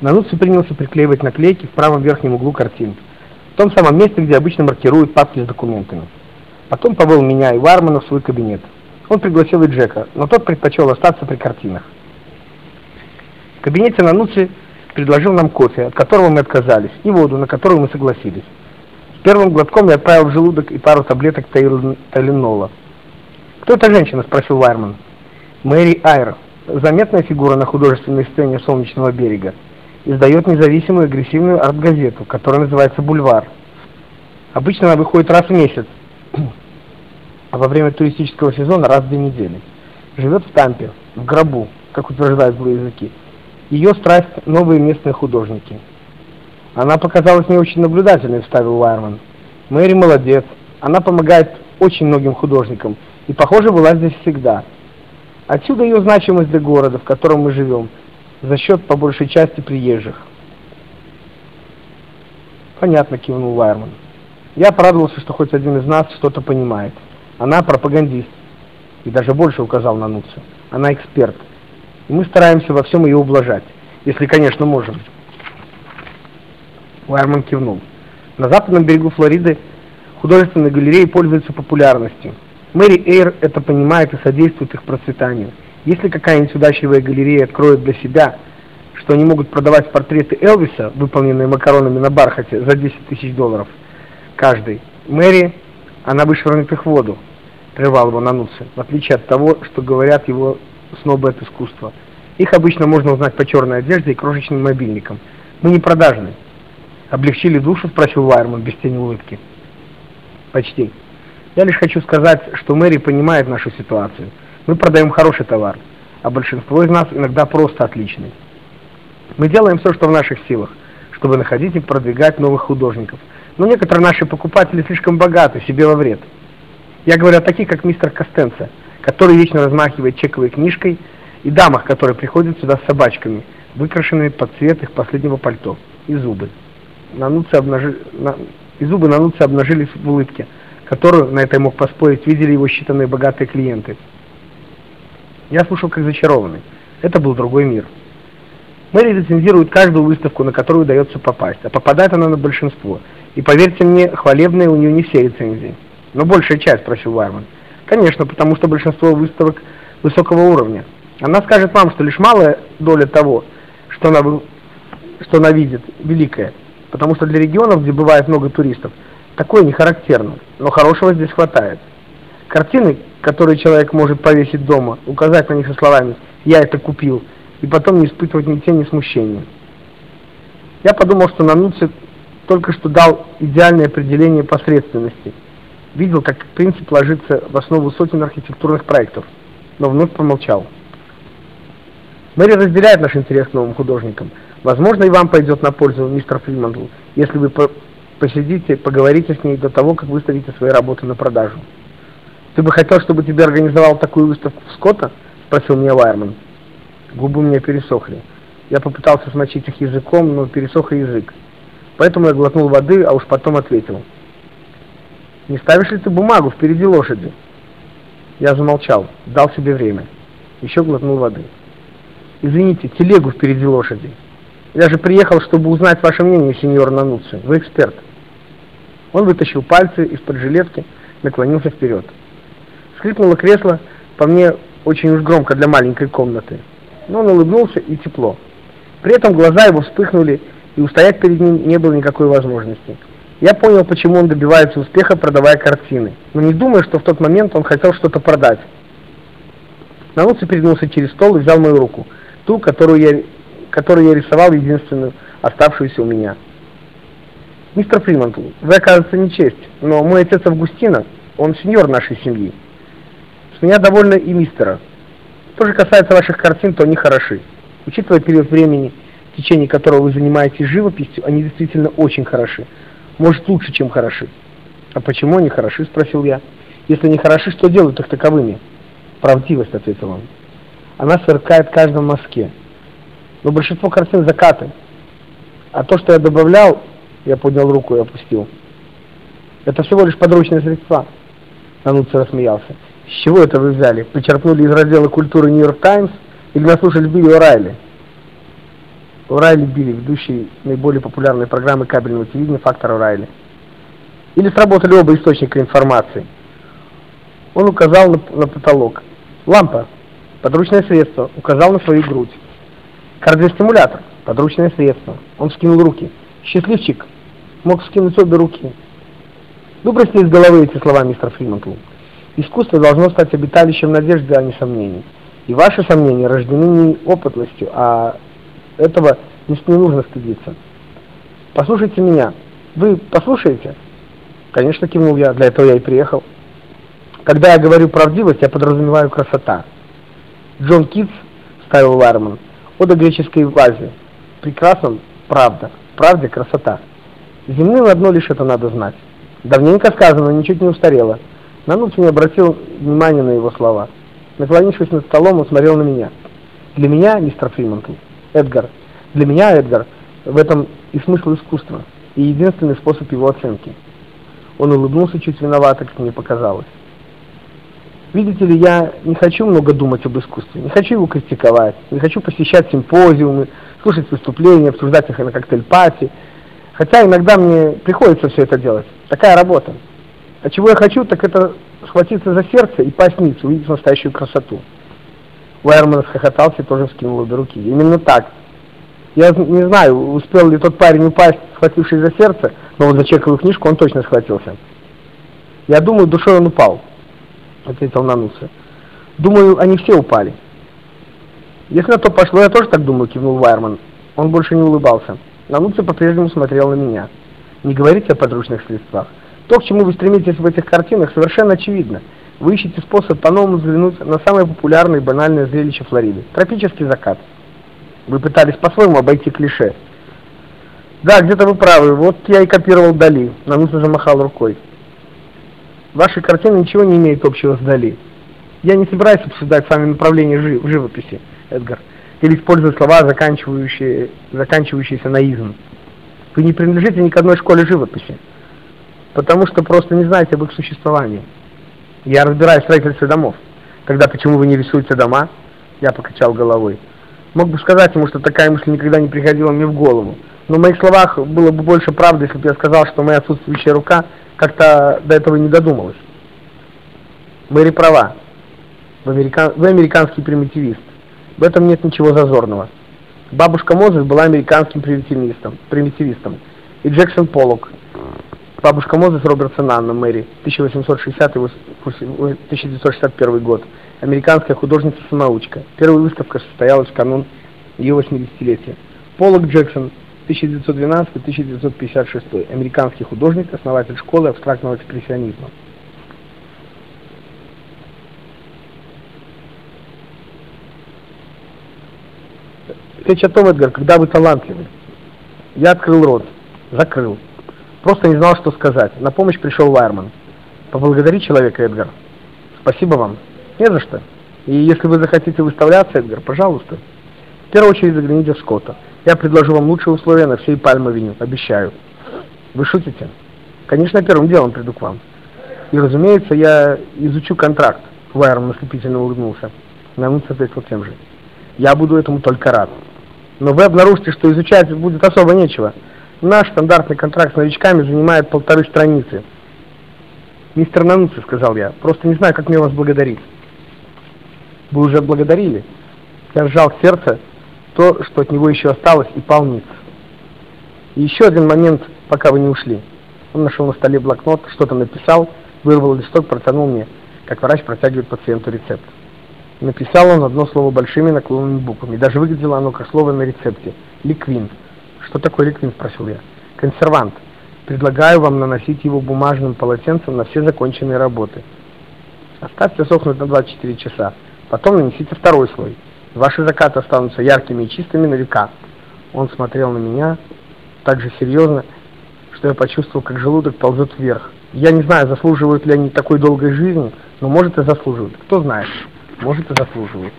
Нануци принялся приклеивать наклейки в правом верхнем углу картин, в том самом месте, где обычно маркируют папки с документами. Потом повел меня и Вармана в свой кабинет. Он пригласил и Джека, но тот предпочел остаться при картинах. В кабинете Нануци предложил нам кофе, от которого мы отказались, и воду, на которую мы согласились. Первым глотком я отправил в желудок и пару таблеток Тайленола. «Кто эта женщина?» – спросил Вайерман. «Мэри Айр, заметная фигура на художественной сцене Солнечного берега. Издает независимую агрессивную арт-газету, которая называется «Бульвар». Обычно она выходит раз в месяц, а во время туристического сезона раз в две недели. Живет в Тампе, в гробу, как утверждают злые языки. Ее страсть – новые местные художники. Она показалась мне очень наблюдательной, вставил Вайерман. Мэри молодец. Она помогает очень многим художникам и, похоже, была здесь всегда. Отсюда ее значимость для города, в котором мы живем, за счет, по большей части, приезжих. Понятно, кивнул Вайерман. Я порадовался, что хоть один из нас что-то понимает. Она пропагандист. И даже больше указал на Нуцу. Она эксперт. И мы стараемся во всем ее ублажать. Если, конечно, можем. Уайерман кивнул. На западном берегу Флориды художественные галереи пользуются популярностью. Мэри Эйр это понимает и содействует их процветанию. Если какая-нибудь удачливая галерея откроет для себя, что они могут продавать портреты Элвиса, выполненные макаронами на бархате, за 10 тысяч долларов каждый, Мэри, она вышвырнет их в воду, прервал его Нануци, в отличие от того, что говорят его снобы от искусства. Их обычно можно узнать по черной одежде и крошечным мобильникам. Мы не продажны. Облегчили душу, спросил Вайерман без тени улыбки. Почти. Я лишь хочу сказать, что Мэри понимает нашу ситуацию. Мы продаем хороший товар, а большинство из нас иногда просто отличный. Мы делаем все, что в наших силах, чтобы находить и продвигать новых художников. Но некоторые наши покупатели слишком богаты, себе во вред. Я говорю о таких, как мистер Костенца, который вечно размахивает чековой книжкой, и дамах, которые приходят сюда с собачками, выкрашенными под цвет их последнего пальто, и зубы. Нануцы обнажи... на... И зубы Нануцы обнажились в улыбке, которую, на это я мог поспорить, видели его считанные богатые клиенты. Я слушал как зачарованный. Это был другой мир. Мэри рецензирует каждую выставку, на которую удается попасть, а попадает она на большинство. И поверьте мне, хвалебные у нее не все рецензии. Но большая часть, спросил Вайерман. Конечно, потому что большинство выставок высокого уровня. Она скажет вам, что лишь малая доля того, что она, что она видит, великая. Потому что для регионов, где бывает много туристов, такое не характерно, но хорошего здесь хватает. Картины, которые человек может повесить дома, указать на них со словами «я это купил», и потом не испытывать ни тени смущения. Я подумал, что Нануци только что дал идеальное определение посредственности. Видел, как принцип ложится в основу сотен архитектурных проектов, но вновь помолчал. Мэри разделяет наш интерес к новым художникам. Возможно, и вам пойдет на пользу, мистер Фримантл, если вы по посидите, поговорите с ней до того, как выставите свои работы на продажу. «Ты бы хотел, чтобы тебе организовал такую выставку в Скотто?» – спросил меня Уайрман. Губы у меня пересохли. Я попытался смочить их языком, но пересох и язык. Поэтому я глотнул воды, а уж потом ответил. «Не ставишь ли ты бумагу впереди лошади?» Я замолчал, дал себе время. Еще глотнул воды. «Извините, телегу впереди лошади. Я же приехал, чтобы узнать ваше мнение, сеньор Нануци. Вы эксперт». Он вытащил пальцы из-под жилетки, наклонился вперед. Скрипнуло кресло, по мне очень уж громко для маленькой комнаты. Но он улыбнулся и тепло. При этом глаза его вспыхнули, и устоять перед ним не было никакой возможности. Я понял, почему он добивается успеха, продавая картины. Но не думаю, что в тот момент он хотел что-то продать. Нануци перегнулся через стол и взял мою руку, ту, которую я, которую я рисовал, единственную, оставшуюся у меня. Мистер Фримонт, вы, оказывается, не честь, но мой отец Августина, он сеньор нашей семьи. Меня довольно и мистера. Что же касается ваших картин, то они хороши. Учитывая период времени, в течение которого вы занимаетесь живописью, они действительно очень хороши. Может, лучше, чем хороши. А почему они хороши, спросил я. Если они хороши, что делают их таковыми? Правдивость, ответил он. Она сверкает в каждом мазке. Но большинство картин закаты. А то, что я добавлял, я поднял руку и опустил. Это всего лишь подручные средства. Нануци рассмеялся. С чего это вы взяли? Почерпнули из раздела культуры Нью-Йорк Таймс или наслушались Билли О'Райли? Урайли Билли, ведущий наиболее популярной программы кабельного телевидения «Фактор Урайли». Или сработали оба источника информации. Он указал на, на потолок. Лампа. Подручное средство. Указал на свою грудь. Кардиостимулятор. Подручное средство. Он скинул руки. Счастливчик. Мог скинуть обе руки. Выбросьте из головы эти слова, мистер Фримантл. Искусство должно стать обиталищем надежды, а не сомнений. И ваши сомнения рождены не опытностью, а этого не, нужно стыдиться. Послушайте меня. Вы послушаете? Конечно, кивнул я, для этого я и приехал. Когда я говорю правдивость, я подразумеваю красота. Джон Китс, вставил Уайрман, ода греческой вазе. В прекрасном правда, в правде красота. Земным одно лишь это надо знать. Давненько сказано, ничуть не устарело. Наннуцци не обратил внимания на его слова. Наклонившись над столом, он смотрел на меня. Для меня, мистер Фримантл, Эдгар, для меня, Эдгар, в этом и смысл искусства, и единственный способ его оценки. Он улыбнулся чуть виновато, как мне показалось. Видите ли, я не хочу много думать об искусстве, не хочу его критиковать, не хочу посещать симпозиумы, слушать выступления, обсуждать их на коктейль-пати, хотя иногда мне приходится все это делать. Такая работа. А чего я хочу, так это схватиться за сердце и пасть увидеть настоящую красоту. Уайерман расхохотался и тоже вскинул обе руки. Именно так. Я не знаю, успел ли тот парень упасть, схватившись за сердце, но вот за чековую книжку он точно схватился. Я думаю, душой он упал, ответил Нануса. Думаю, они все упали. Если на то пошло, я тоже так думаю, кивнул Вайерман. Он больше не улыбался. Нануса по-прежнему смотрел на меня. Не говорите о подручных средствах. То, к чему вы стремитесь в этих картинах, совершенно очевидно. Вы ищете способ по-новому взглянуть на самое популярное и банальное зрелище Флориды – тропический закат. Вы пытались по-своему обойти клише. Да, где-то вы правы. Вот я и копировал Дали. Нануса замахал рукой. Ваши картины ничего не имеют общего с Дали. Я не собираюсь обсуждать с вами направление жи в живописи, Эдгар, или использовать слова, заканчивающие, заканчивающиеся на. Вы не принадлежите ни к одной школе живописи потому что просто не знаете об их существовании. Я разбираюсь в строительстве домов. Когда почему вы не рисуете дома? Я покачал головой. Мог бы сказать ему, что такая мысль никогда не приходила мне в голову. Но в моих словах было бы больше правды, если бы я сказал, что моя отсутствующая рука как-то до этого не додумалась. Мэри права. Вы, американ... Вы американский примитивист. В этом нет ничего зазорного. Бабушка Мозес была американским примитивистом, примитивистом. И Джексон Поллок Бабушка Мозес Робертсон Анна Мэри, 1860-1961 год. Американская художница-самоучка. Первая выставка состоялась в канун ее 80-летия. Полок Джексон, 1912-1956. Американский художник, основатель школы абстрактного экспрессионизма. Речь о том, Эдгар, когда вы талантливы. Я открыл рот, закрыл. Просто не знал, что сказать. На помощь пришел Вайерман. Поблагодари человека, Эдгар. Спасибо вам. Не за что. И если вы захотите выставляться, Эдгар, пожалуйста. В первую очередь загляните в Скотта. Я предложу вам лучшие условия на всей Пальмовине, обещаю. Вы шутите? Конечно, первым делом приду к вам. И, разумеется, я изучу контракт. Вайерман наслепительно улыбнулся. Нанус ответил тем же. Я буду этому только рад. Но вы обнаружите, что изучать будет особо нечего. Наш стандартный контракт с новичками занимает полторы страницы. Мистер Нануци, сказал я, просто не знаю, как мне вас благодарить. Вы уже благодарили. Я сжал сердце то, что от него еще осталось, и пал. И еще один момент, пока вы не ушли. Он нашел на столе блокнот, что-то написал, вырвал листок, протянул мне, как врач протягивает пациенту рецепт. Написал он одно слово большими наклонными буквами. Даже выглядело оно как слово на рецепте. Ликвин. Что такое ликвин, спросил я. Консервант. Предлагаю вам наносить его бумажным полотенцем на все законченные работы. Оставьте сохнуть на 24 часа. Потом нанесите второй слой. Ваши закаты останутся яркими и чистыми на века. Он смотрел на меня так же серьезно, что я почувствовал, как желудок ползет вверх. Я не знаю, заслуживают ли они такой долгой жизни, но может и заслуживают. Кто знает, может и заслуживают.